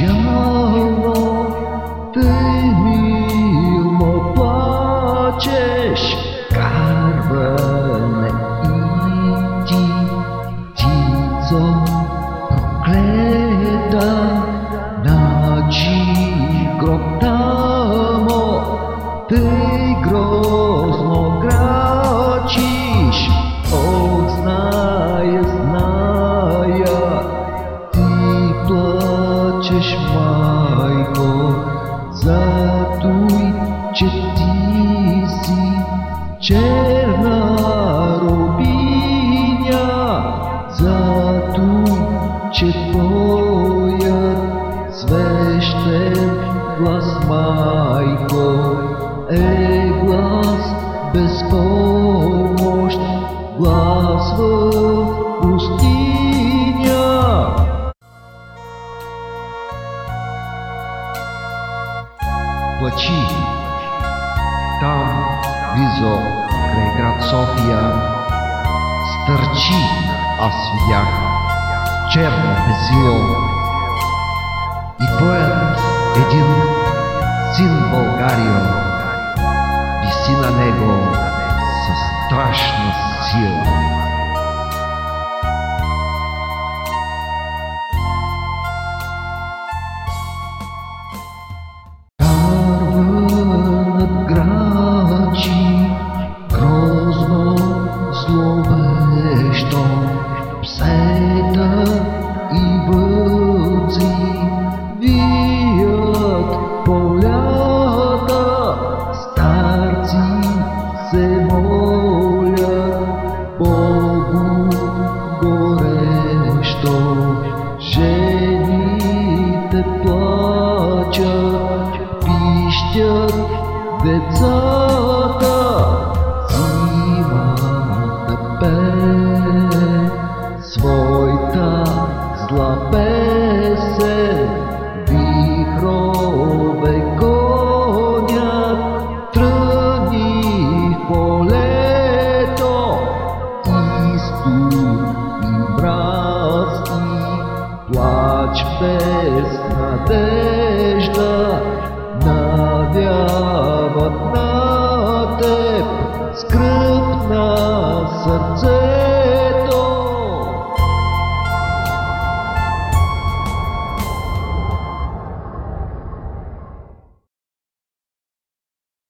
Działo ty miło płaczesz Karwene idzi ci co prokleta Na ci grotamo ty плачеш, майко, за той, че ти си черна робиня, за той, че твоят свещен глас, майко, е глас без помощ, глас в пустиня. Плачи, там, близо, край град София, стърчи, аз видях, черно безило. И твоят един син Българио виси на него със страшна сила. jde co to znímá tebe. Svoj ta zla se výchrove koně, trní poleto istu im bratský pláč bez nadeje. Jose.